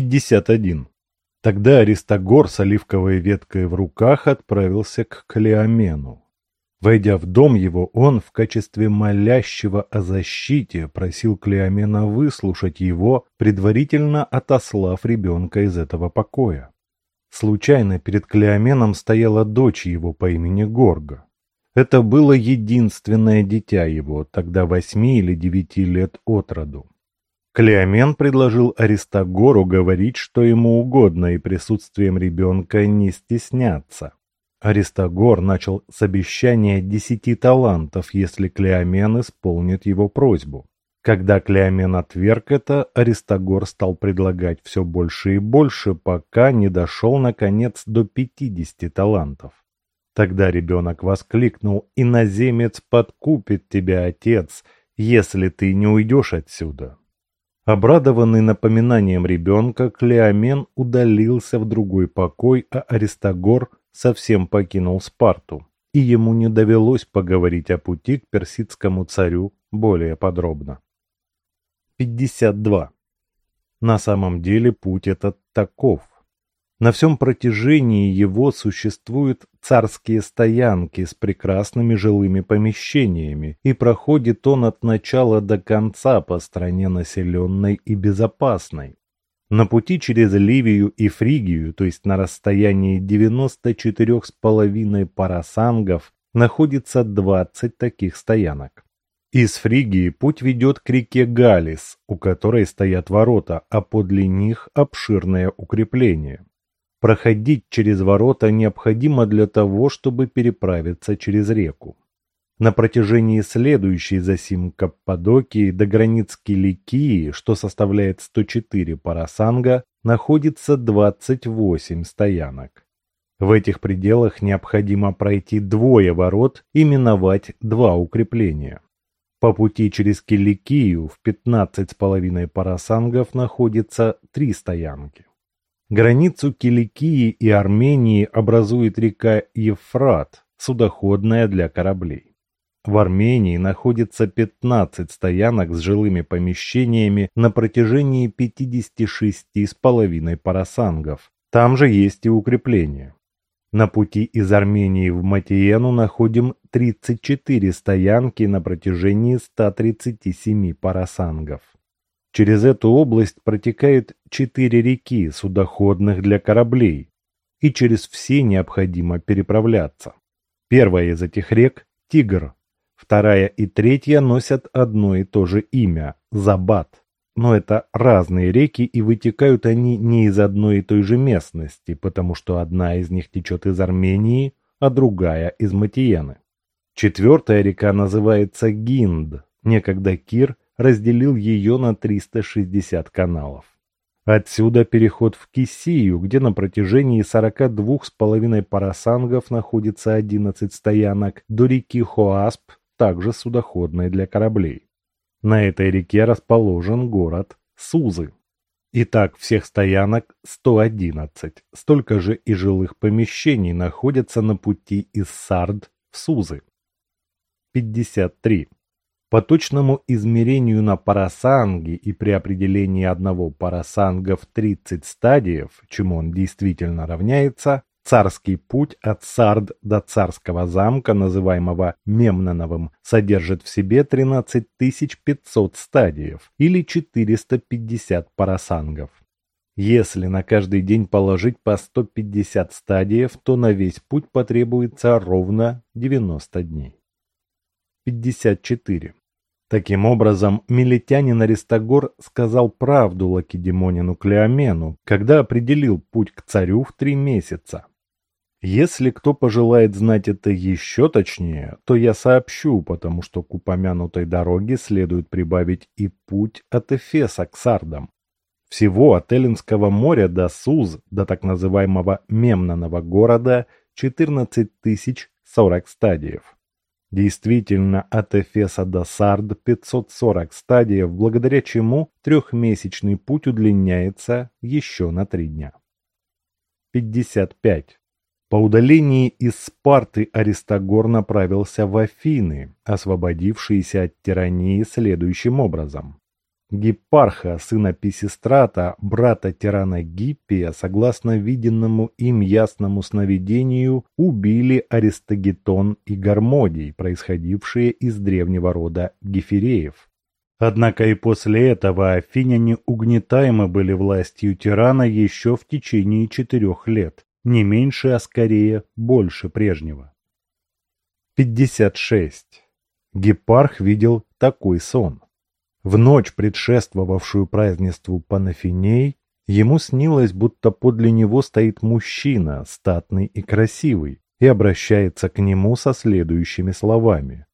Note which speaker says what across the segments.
Speaker 1: 51. Тогда Аристогор с оливковой веткой в руках отправился к Клеомену. Войдя в дом его, он в качестве молящего о защите просил Клеомена выслушать его, предварительно отослав ребенка из этого покоя. Случайно перед Клеоменом стояла дочь его по имени Горга. Это было единственное дитя его, тогда восьми или девяти лет от роду. Клеомен предложил Аристагору говорить, что ему угодно, и присутствием ребенка не стесняться. Аристагор начал с обещания десяти талантов, если Клеомен исполнит его просьбу. Когда Клеомен отверг это, Аристагор стал предлагать все больше и больше, пока не дошел, наконец, до пятидесяти талантов. Тогда ребенок воскликнул «Иноземец подкупит тебя, отец, если ты не уйдешь отсюда». Обрадованный напоминанием ребенка, Клеомен удалился в другой покой, а Аристагор совсем покинул Спарту, и ему не довелось поговорить о пути к персидскому царю более подробно. 52. На самом деле путь этот таков. На всем протяжении его существуют царские стоянки с прекрасными жилыми помещениями, и проходит он от начала до конца по стране населенной и безопасной. На пути через Ливию и Фригию, то есть на расстоянии 94,5 парасангов, находится 20 таких стоянок. Из Фригии путь ведет к реке Галис, у которой стоят ворота, а подле них обширное укрепление. Проходить через ворота необходимо для того, чтобы переправиться через реку. На протяжении следующей за сим Каппадокии до границ Киликии, что составляет 104 парасанга, находится 28 стоянок. В этих пределах необходимо пройти двое ворот и миновать два укрепления. По пути через Киликию в 15,5 парасангов находится три стоянки. Границу Киликии и Армении образует река Евфрат, судоходная для кораблей. В Армении находится 15 стоянок с жилыми помещениями на протяжении 56,5 парасангов. Там же есть и укрепления. На пути из Армении в Матиену находим 34 стоянки на протяжении 137 парасангов. Через эту область протекают четыре реки, судоходных для кораблей, и через все необходимо переправляться. Первая из этих рек – Тигр, вторая и третья носят одно и то же имя – Забат. Но это разные реки, и вытекают они не из одной и той же местности, потому что одна из них течет из Армении, а другая – из Матиены. Четвертая река называется Гинд, некогда Кир разделил ее на 360 каналов. Отсюда переход в Кисию, где на протяжении 42,5 парасангов находится 11 стоянок, до реки Хоасп, также судоходной для кораблей. На этой реке расположен город Сузы. Итак, всех стоянок 111, столько же и жилых помещений находятся на пути из Сард в Сузы. 53. По точному измерению на парасанги и при определении одного парасанга в 30 стадиев, чему он действительно равняется, царский путь от Сард до царского замка, называемого Мемноновым, содержит в себе 13 500 стадиев или 450 парасангов. Если на каждый день положить по 150 стадиев, то на весь путь потребуется ровно 90 дней. 54. Таким образом, милетянин Аристагор сказал правду Лакедемонину Клеомену, когда определил путь к царю в три месяца. Если кто пожелает знать это еще точнее, то я сообщу, потому что к упомянутой дороге следует прибавить и путь от Эфеса к Сардам. Всего от Эллинского моря до Суз, до так называемого Мемнонова города, 14 тысяч 40 стадиев. Действительно, от Эфеса до Сард 540 стадиев, благодаря чему трехмесячный путь удлиняется еще на три дня. 55. По удалении из Спарты Аристагор направился в Афины, освободившиеся от тирании следующим образом. Гиппарха, сына Писистрата, брата тирана Гиппия, согласно виденному им ясному сновидению, убили Аристагетон и Гармодий, происходившие из древнего рода Гефиреев. Однако и после этого афиняне угнетаемы были властью тирана еще в течение четырех лет, не меньше, а скорее больше прежнего. 56. Гепарх видел такой сон. В ночь, предшествовавшую празднеству Панафиней, ему снилось, будто подле него стоит мужчина, статный и красивый, и обращается к нему со следующими словами.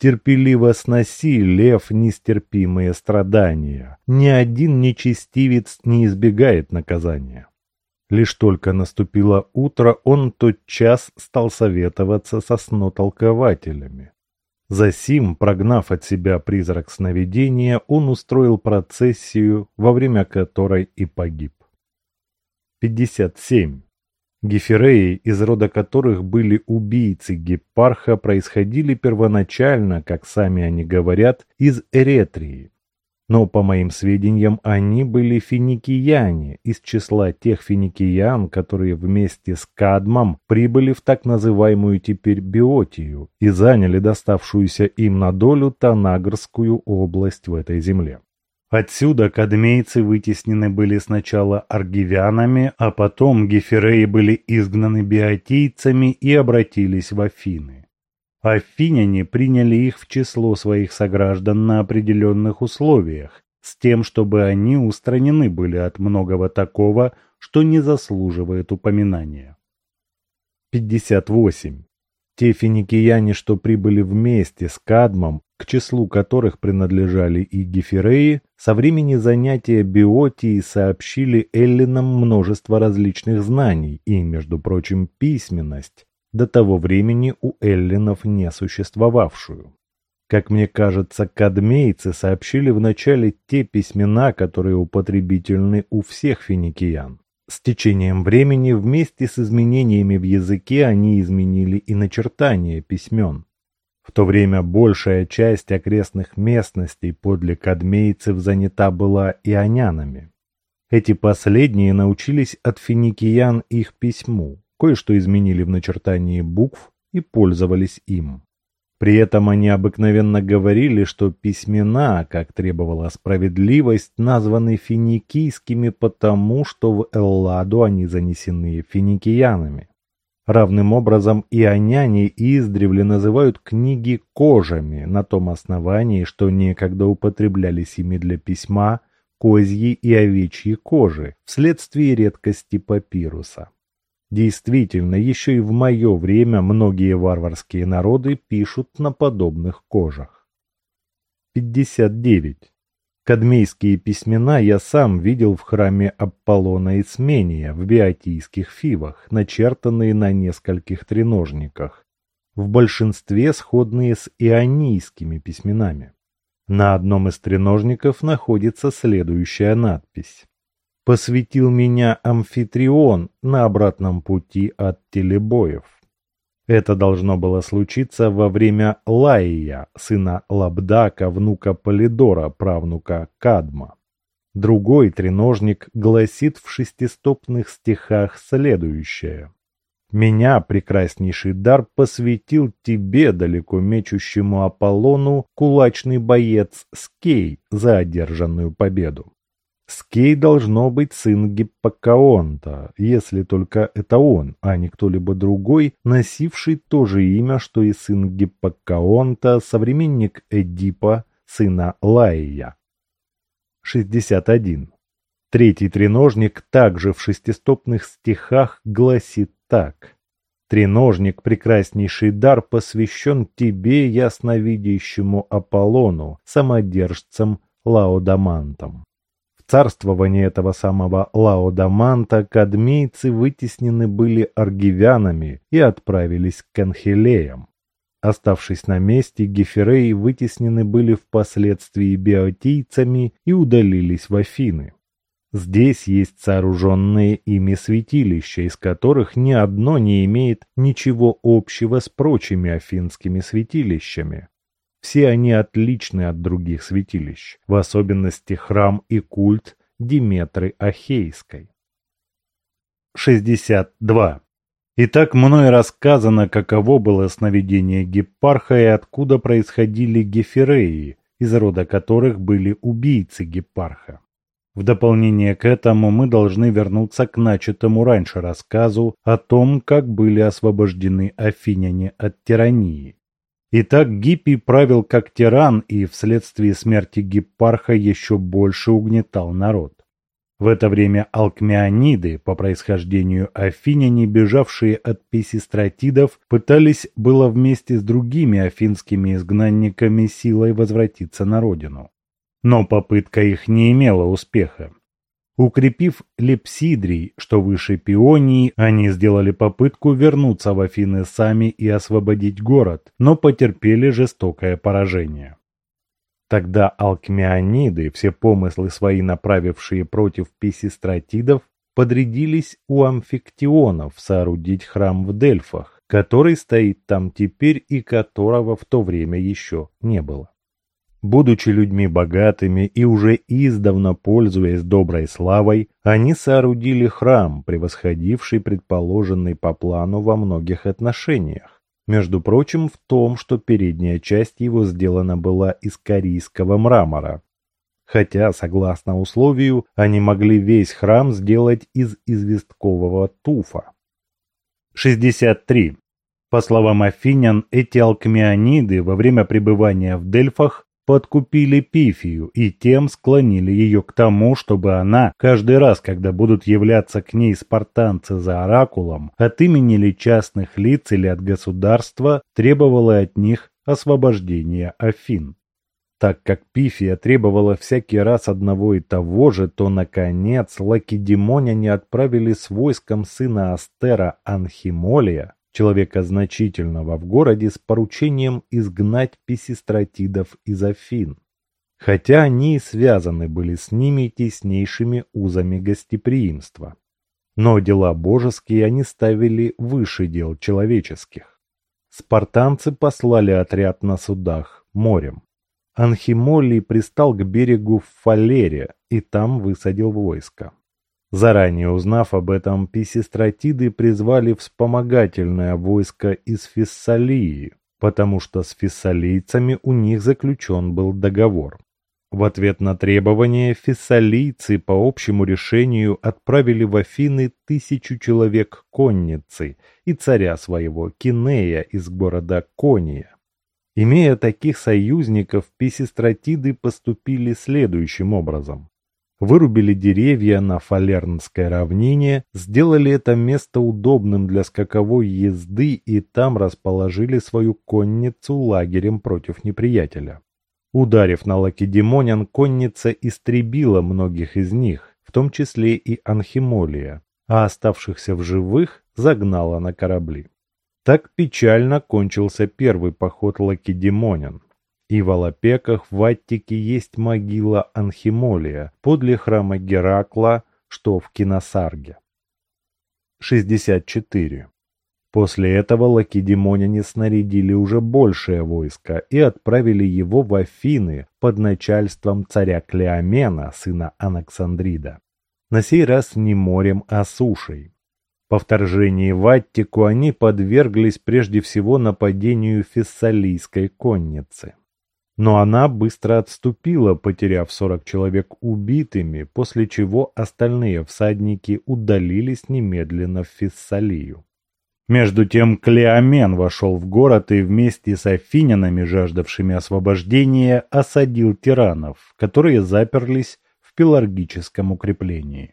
Speaker 1: Терпеливо сноси, лев, нестерпимые страдания. Ни один нечестивец не избегает наказания. Лишь только наступило утро, он тот час стал советоваться со снотолкователями. Засим, прогнав от себя призрак сновидения, он устроил процессию, во время которой и погиб. 57. Гефиреи, из рода которых были убийцы Гепарха, происходили первоначально, как сами они говорят, из Эретрии. Но, по моим сведениям, они были финикияне, из числа тех финикиян, которые вместе с Кадмом прибыли в так называемую теперь Биотию и заняли доставшуюся им на долю Танагрскую область в этой земле. Отсюда кадмейцы вытеснены были сначала аргивянами, а потом гефиреи были изгнаны биотийцами и обратились в Афины. Афиняне приняли их в число своих сограждан на определенных условиях, с тем, чтобы они устранены были от многого такого, что не заслуживает упоминания. 58. Те финикияне, что прибыли вместе с Кадмом, к числу которых принадлежали и Гефиреи, со времени занятия биотии сообщили эллинам множество различных знаний и, между прочим, письменность, до того времени у эллинов не существовавшую. Как мне кажется, кадмейцы сообщили вначале те письмена, которые употребительны у всех финикиян. С течением времени вместе с изменениями в языке они изменили и начертание письмен. В то время большая часть окрестных местностей подле кадмейцев занята была ионянами. Эти последние научились от финикиян их письму, кое-что изменили в начертании букв и пользовались им. При этом они обыкновенно говорили, что письмена, как требовала справедливость, названы финикийскими потому, что в Элладу они занесены финикиянами. Равным образом и ионяне издревле называют книги кожами на том основании, что некогда употреблялись ими для письма козьи и овечьи кожи вследствие редкости папируса. Действительно, еще и в мое время многие варварские народы пишут на подобных кожах. 59. Кадмейские письмена я сам видел в храме Аполлона Исмения в биотийских фивах, начертанные на нескольких треножниках, в большинстве сходные с ионийскими письменами. На одном из треножников находится следующая надпись посвятил меня амфитрион на обратном пути от телебоев. Это должно было случиться во время Лаия, сына Лабдака, внука Полидора, правнука Кадма. Другой треножник гласит в шестистопных стихах следующее. «Меня, прекраснейший дар, посвятил тебе, далеко мечущему Аполлону, кулачный боец Скей за одержанную победу. Скей должно быть сын Гиппокаонта, если только это он, а не кто-либо другой, носивший то же имя, что и сын Гиппокаонта, современник Эдипа, сына Лаия. 61. Третий треножник также в шестистопных стихах гласит так. Треножник, прекраснейший дар, посвящен тебе, ясновидящему Аполлону, самодержцам Лаодамантам царствования этого самого Лаодаманта кадмейцы вытеснены были аргивянами и отправились к Анхелеям. Оставшись на месте, гефереи вытеснены были впоследствии биотийцами и удалились в Афины. Здесь есть сооруженные ими святилища, из которых ни одно не имеет ничего общего с прочими афинскими святилищами. Все они отличны от других святилищ, в особенности храм и культ Диметры Ахейской. 62. Итак, мной рассказано, каково было сновидение Гепарха и откуда происходили Гефиреи, из рода которых были убийцы Гепарха. В дополнение к этому мы должны вернуться к начатому раньше рассказу о том, как были освобождены афиняне от тирании. Итак, Гиппий правил как тиран и вследствие смерти Гиппарха еще больше угнетал народ. В это время алкмеониды, по происхождению афиняне, бежавшие от писистратидов, пытались было вместе с другими афинскими изгнанниками силой возвратиться на родину. Но попытка их не имела успеха. Укрепив Лепсидрий, что выше Пионии, они сделали попытку вернуться в Афины сами и освободить город, но потерпели жестокое поражение. Тогда алкмеониды, все помыслы свои направившие против писистратидов, подрядились у амфиктионов соорудить храм в Дельфах, который стоит там теперь и которого в то время еще не было. Будучи людьми богатыми и уже издавна пользуясь доброй славой, они соорудили храм, превосходивший предположенный по плану во многих отношениях. Между прочим, в том, что передняя часть его сделана была из корейского мрамора. Хотя, согласно условию, они могли весь храм сделать из известкового туфа. 63. По словам афинян, эти алкмеониды во время пребывания в Дельфах подкупили Пифию и тем склонили ее к тому, чтобы она, каждый раз, когда будут являться к ней спартанцы за оракулом, от имени ли частных лиц или от государства, требовала от них освобождения Афин. Так как Пифия требовала всякий раз одного и того же, то, наконец, лакедемоняне отправили с войском сына Астера Анхимолия человека значительного в городе с поручением изгнать писистратидов из Афин, хотя они связаны были с ними теснейшими узами гостеприимства. Но дела божеские они ставили выше дел человеческих. Спартанцы послали отряд на судах морем. Анхимолий пристал к берегу в Фалере и там высадил войско. Заранее узнав об этом, писистратиды призвали вспомогательное войско из Фессалии, потому что с фессалийцами у них заключен был договор. В ответ на требование фессалийцы по общему решению отправили в Афины тысячу человек конницы и царя своего Кинея из города Кония. Имея таких союзников, писистратиды поступили следующим образом вырубили деревья на Фалернской равнине, сделали это место удобным для скаковой езды и там расположили свою конницу лагерем против неприятеля. Ударив на лакедемонян, конница истребила многих из них, в том числе и Анхимолия, а оставшихся в живых загнала на корабли. Так печально кончился первый поход лакедемонян. И в Алапеках в Аттике есть могила Анхимолия подле храма Геракла, что в Киносарге. 64. После этого лакедемоняне снарядили уже большее войско и отправили его в Афины под начальством царя Клеомена, сына Анаксандрида. На сей раз не морем, а сушей. По вторжении в Аттику они подверглись прежде всего нападению фессалийской конницы. Но она быстро отступила, потеряв 40 человек убитыми, после чего остальные всадники удалились немедленно в Фессалию. Между тем Клеомен вошел в город и вместе с афинянами, жаждавшими освобождения, осадил тиранов, которые заперлись в пеларгическом укреплении.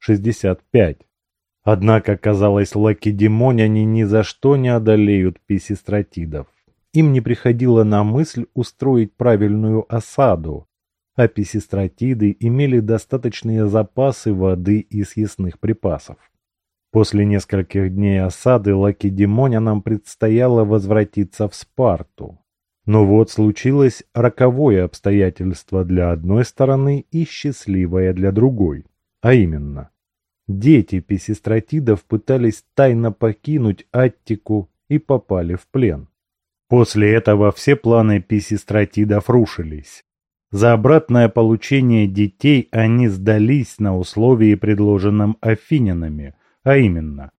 Speaker 1: 65. Однако, казалось, лакедемоняне ни за что не одолеют писистратидов. Им не приходило на мысль устроить правильную осаду, а писистратиды имели достаточные запасы воды и съестных припасов. После нескольких дней осады лакедемонянам предстояло возвратиться в Спарту. Но вот случилось роковое обстоятельство для одной стороны и счастливое для другой. А именно, дети писистратидов пытались тайно покинуть Аттику и попали в плен. После этого все планы писистратидов рушились. За обратное получение детей они сдались на условии, предложенном афинянами, а именно,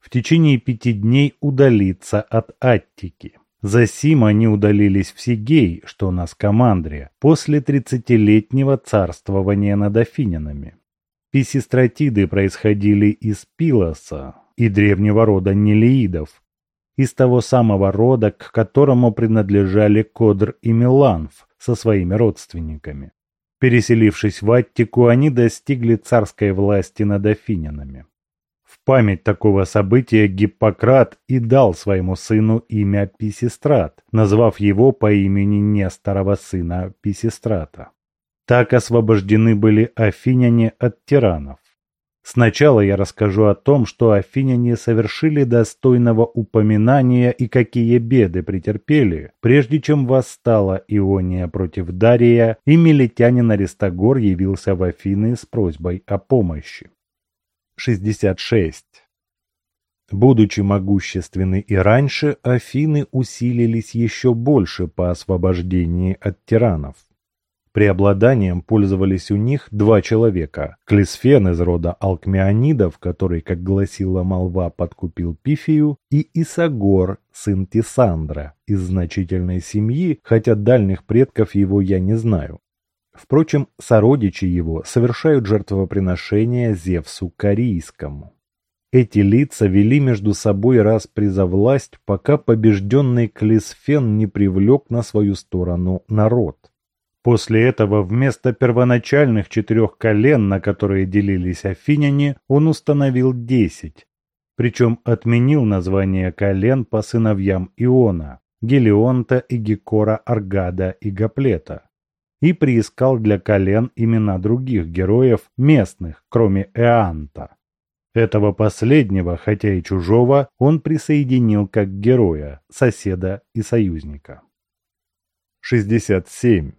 Speaker 1: в течение пяти дней удалиться от Аттики. Засим они удалились в Сигей, что на Скамандре, после тридцатилетнего царствования над афинянами. Писистратиды происходили из Пилоса и древнего рода Нелеидов, из того самого рода, к которому принадлежали Кодр и Миланф со своими родственниками. Переселившись в Аттику, они достигли царской власти над афинянами память такого события Гиппократ и дал своему сыну имя Писистрат, назвав его по имени Несторова сына Писистрата. Так освобождены были афиняне от тиранов. Сначала я расскажу о том, что афиняне совершили достойного упоминания и какие беды претерпели, прежде чем восстала Иония против Дария, и милетянин Аристогор явился в Афины с просьбой о помощи. 66. Будучи могущественны и раньше, Афины усилились еще больше по освобождении от тиранов. Преобладанием пользовались у них два человека. Клисфен из рода Алкмеонидов, который, как гласила молва, подкупил Пифию, и Исагор, сын Тисандра, из значительной семьи, хотя дальних предков его я не знаю. Впрочем, сородичи его совершают жертвоприношения Зевсу Корейскому. Эти лица вели между собой распри за власть, пока побежденный Клисфен не привлек на свою сторону народ. После этого вместо первоначальных четырех колен, на которые делились афиняне, он установил десять, причем отменил название колен по сыновьям Иона – Гелионта и Гекора Аргада и Гаплета и приискал для колен имена других героев местных, кроме Эанта. Этого последнего, хотя и чужого, он присоединил как героя, соседа и союзника. 67.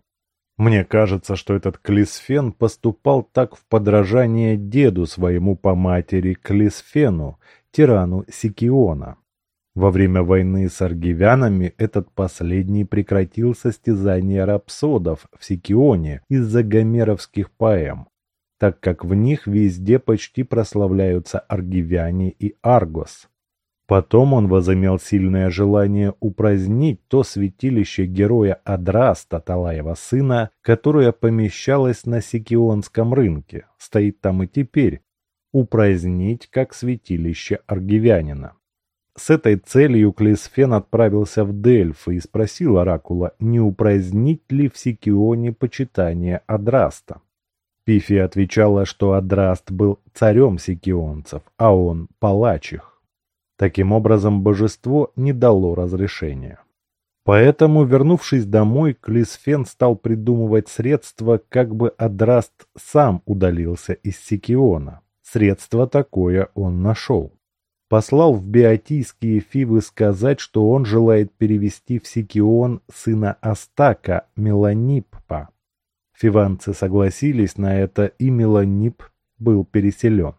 Speaker 1: Мне кажется, что этот Клисфен поступал так в подражание деду своему по матери Клисфену, тирану Сикиона. Во время войны с аргивянами этот последний прекратил состязание рапсодов в Сикионе из-за гомеровских поэм, так как в них везде почти прославляются аргивяне и Аргос. Потом он возымел сильное желание упразднить то святилище героя Адраста Талаева сына, которое помещалось на Сикионском рынке, стоит там и теперь, упразднить как святилище аргивянина. С этой целью Клисфен отправился в Дельфы и спросил Оракула, не упразднить ли в Сикионе почитание Адраста. Пифия отвечала, что Адраст был царем сикионцев, а он – палач их. Таким образом, божество не дало разрешения. Поэтому, вернувшись домой, Клисфен стал придумывать средства, как бы Адраст сам удалился из Сикиона. Средство такое он нашел послал в Биотийские Фивы сказать, что он желает перевести в Сикион сына Астака, Меланиппа. Фиванцы согласились на это, и Меланип был переселен.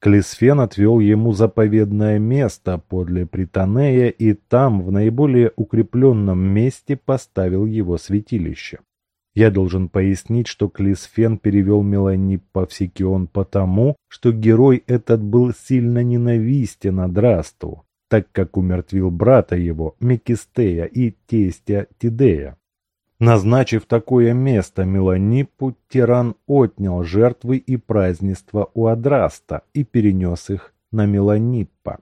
Speaker 1: Клисфен отвел ему заповедное место подле Притонея и там, в наиболее укрепленном месте, поставил его святилище. Я должен пояснить, что Клисфен перевел Мелани Павсикион потому, что герой этот был сильно ненавистен Адрасту, так как умертвил брата его, Мекистея и тестя Тидея. Назначив такое место Меланипу, тиран отнял жертвы и празднества у Адраста и перенес их на Меланиппа.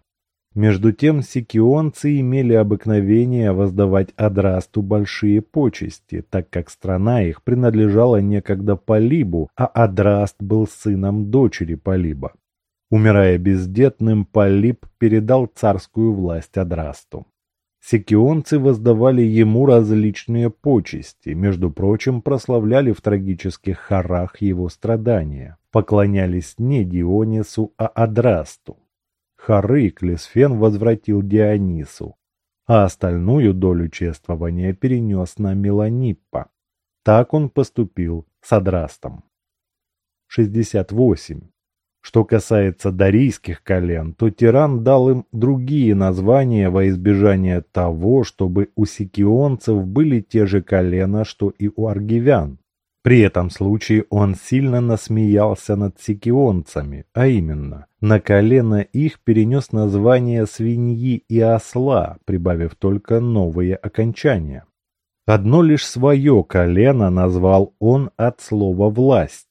Speaker 1: Между тем сикионцы имели обыкновение воздавать Адрасту большие почести, так как страна их принадлежала некогда Полибу, а Адраст был сыном дочери Полиба. Умирая бездетным, Полиб передал царскую власть Адрасту. Сикионцы воздавали ему различные почести, между прочим, прославляли в трагических хорах его страдания, поклонялись не Дионису, а Адрасту. Хары Клисфен возвратил Дионису, а остальную долю чествования перенес на Меланиппа. Так он поступил с Адрастом. 68. Что касается дарийских колен, то тиран дал им другие названия во избежание того, чтобы у сикионцев были те же колена, что и у аргивян. При этом случае он сильно насмеялся над сикионцами, а именно, на колено их перенес название свиньи и осла, прибавив только новые окончания. Одно лишь свое колено назвал он от слова «власть».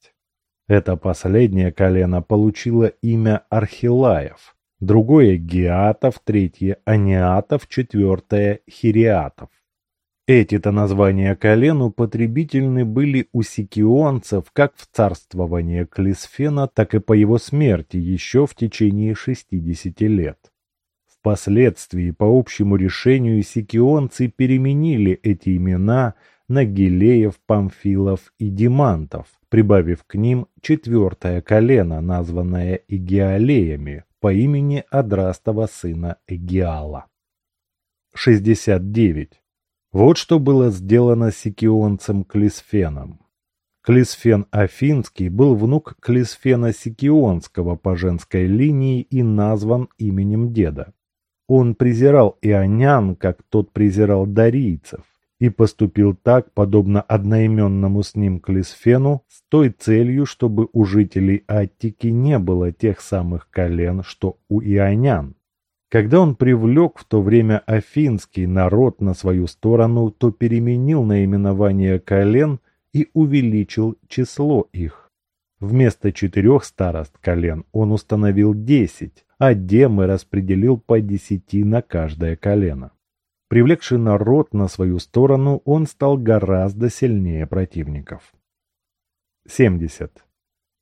Speaker 1: Это последнее колено получило имя Архилаев, другое – Геатов, третье – Аниатов, четвертое – Хириатов. Эти-то названия колен употребительны были у сикионцев как в царствовании Клисфена, так и по его смерти еще в течение 60 лет. Впоследствии, по общему решению, сикионцы переменили эти имена на Гилеев, Памфилов и Димантов, прибавив к ним четвертое колено, названное Эгиалеями по имени Адрастова сына Эгиала. 69. Вот что было сделано сикионцем Клисфеном. Клисфен Афинский был внук Клисфена Сикионского по женской линии и назван именем деда. Он презирал ионян, как тот презирал дарийцев, и поступил так, подобно одноименному с ним Клисфену, с той целью, чтобы у жителей Аттики не было тех самых колен, что у ионян. Когда он привлек в то время афинский народ на свою сторону, то переменил наименование колен и увеличил число их. Вместо четырех старост колен он установил десять, а демы распределил по десяти на каждое колено. Привлекший народ на свою сторону, он стал гораздо сильнее противников. 70.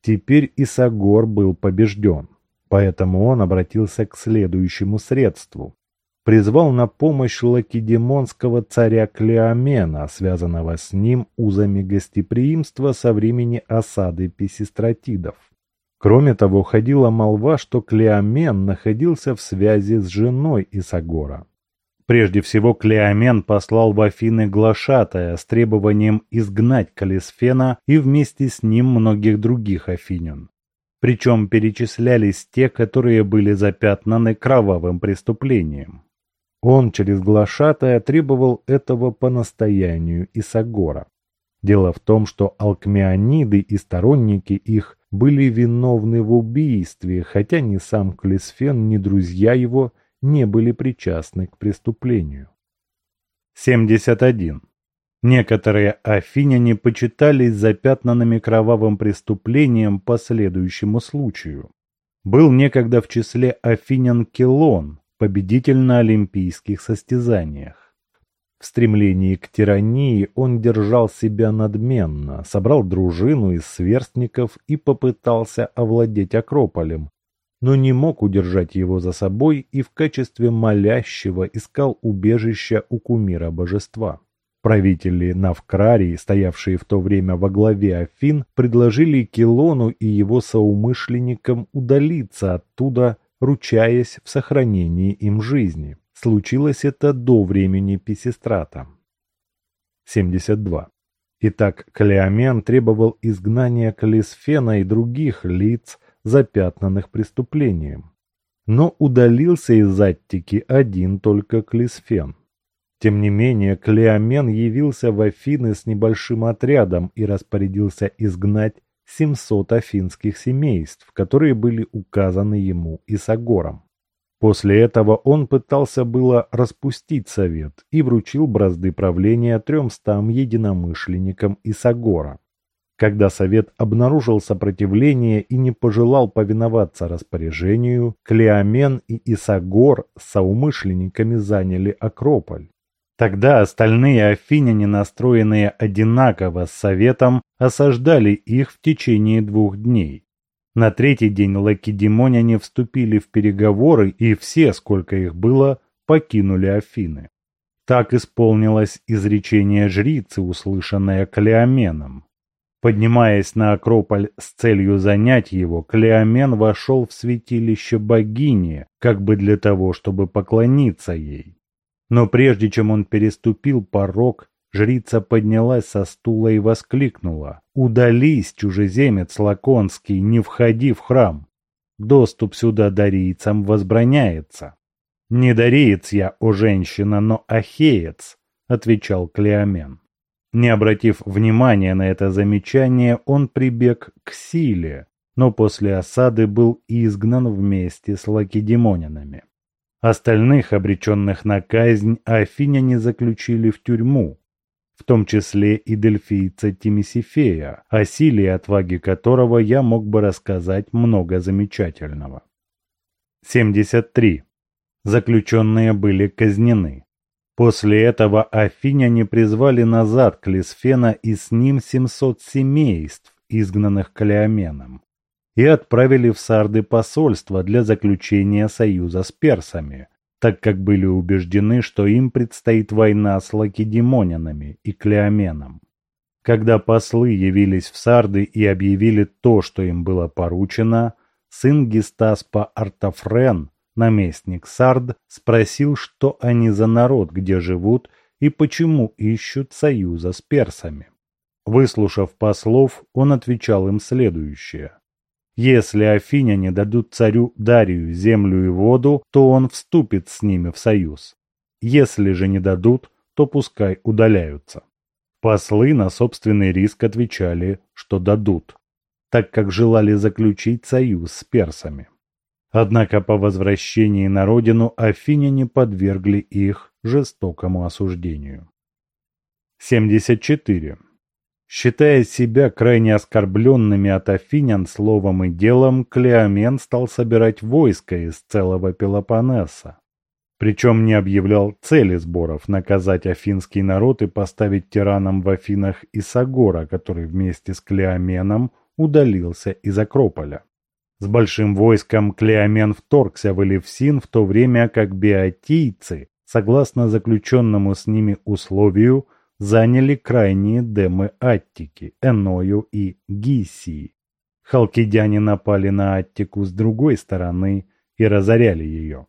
Speaker 1: Теперь Исагор был побежден. Поэтому он обратился к следующему средству. Призвал на помощь лакедемонского царя Клеомена, связанного с ним узами гостеприимства со времени осады писистратидов. Кроме того, ходила молва, что Клеомен находился в связи с женой Исагора. Прежде всего, Клеомен послал в Афины глашатая с требованием изгнать Калисфена и вместе с ним многих других афинян. Причем перечислялись те, которые были запятнаны кровавым преступлением. Он через глашатая требовал этого по настоянию Исагора. Дело в том, что алкмеониды и сторонники их были виновны в убийстве, хотя ни сам Клисфен, ни друзья его не были причастны к преступлению. 71. Некоторые афиняне почитались запятнанными кровавым преступлением по следующему случаю. Был некогда в числе афинян Келон, победитель на олимпийских состязаниях. В стремлении к тирании он держал себя надменно, собрал дружину из сверстников и попытался овладеть Акрополем, но не мог удержать его за собой и в качестве молящего искал убежища у кумира божества. Правители Навкрарии, стоявшие в то время во главе Афин, предложили Килону и его соумышленникам удалиться оттуда, ручаясь в сохранении им жизни. Случилось это до времени Писистрата. 72. Итак, Клеомен требовал изгнания Калисфена и других лиц, запятнанных преступлением. Но удалился из Аттики один только Клисфен. Тем не менее, Клеомен явился в Афины с небольшим отрядом и распорядился изгнать 700 афинских семейств, которые были указаны ему Исагором. После этого он пытался было распустить совет и вручил бразды правления тремстам единомышленникам Исагора. Когда совет обнаружил сопротивление и не пожелал повиноваться распоряжению, Клеомен и Исагор с соумышленниками заняли Акрополь. Тогда остальные афиняне, настроенные одинаково с советом, осаждали их в течение двух дней. На третий день лакедемоняне вступили в переговоры, и все, сколько их было, покинули Афины. Так исполнилось изречение жрицы, услышанное Клеоменом. Поднимаясь на Акрополь с целью занять его, Клеомен вошел в святилище богини, как бы для того, чтобы поклониться ей. Но прежде чем он переступил порог, жрица поднялась со стула и воскликнула. «Удались, чужеземец Лаконский, не входи в храм!» доступ сюда дарийцам возбраняется. «Не дариец я, о женщина, но ахеец», — отвечал Клеомен. Не обратив внимания на это замечание, он прибег к силе, но после осады был изгнан вместе с лакедемонянами. Остальных, обреченных на казнь, афиняне заключили в тюрьму, в том числе и дельфийца Тимисифея, о силе и отваге которого я мог бы рассказать много замечательного. 73. Заключенные были казнены. После этого афиняне призвали назад Клисфена и с ним 700 семейств, изгнанных Калиоменом, и отправили в Сарды посольство для заключения союза с персами, так как были убеждены, что им предстоит война с лакедемонянами и Клеоменом. Когда послы явились в Сарды и объявили то, что им было поручено, сын Гестаспа Артафрен, наместник Сард, спросил, что они за народ, где живут и почему ищут союза с персами. Выслушав послов, он отвечал им следующее. Если афиняне дадут царю Дарию землю и воду, то он вступит с ними в союз. Если же не дадут, то пускай удаляются. Послы на собственный риск отвечали, что дадут, так как желали заключить союз с персами. Однако по возвращении на родину афиняне подвергли их жестокому осуждению. 74. Считая себя крайне оскорбленными от афинян словом и делом, Клеомен стал собирать войско из целого Пелопоннеса. Причем не объявлял цели сборов наказать афинский народ и поставить тираном в Афинах Исагора, который вместе с Клеоменом удалился из Акрополя. С большим войском Клеомен вторгся в Элевсин, в то время как биотийцы, согласно заключенному с ними условию, заняли крайние демы Аттики, Эною и Гисии. Халкидяне напали на Аттику с другой стороны и разоряли ее.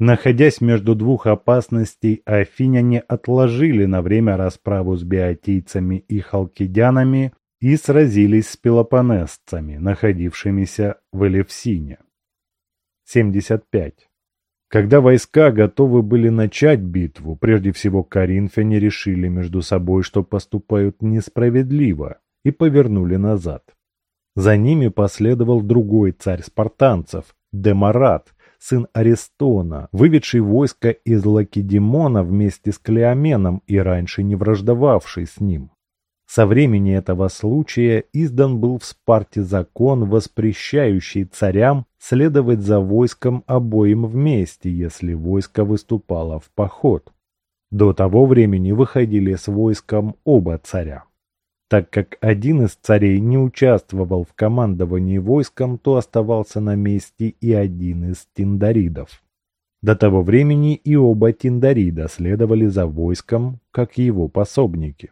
Speaker 1: Находясь между двух опасностей, афиняне отложили на время расправу с биотийцами и халкидянами и сразились с пелопонесцами, находившимися в Элевсине. 75. Когда войска готовы были начать битву, прежде всего коринфяне решили между собой, что поступают несправедливо, и повернули назад. За ними последовал другой царь спартанцев, Демарат, сын Аристона, выведший войско из Лакедемона вместе с Клеоменом и раньше не враждовавший с ним. Со времени этого случая издан был в Спарте закон, воспрещающий царям следовать за войском обоим вместе, если войско выступало в поход. До того времени выходили с войском оба царя. Так как один из царей не участвовал в командовании войском, то оставался на месте и один из тиндаридов. До того времени и оба тиндарида следовали за войском, как его пособники.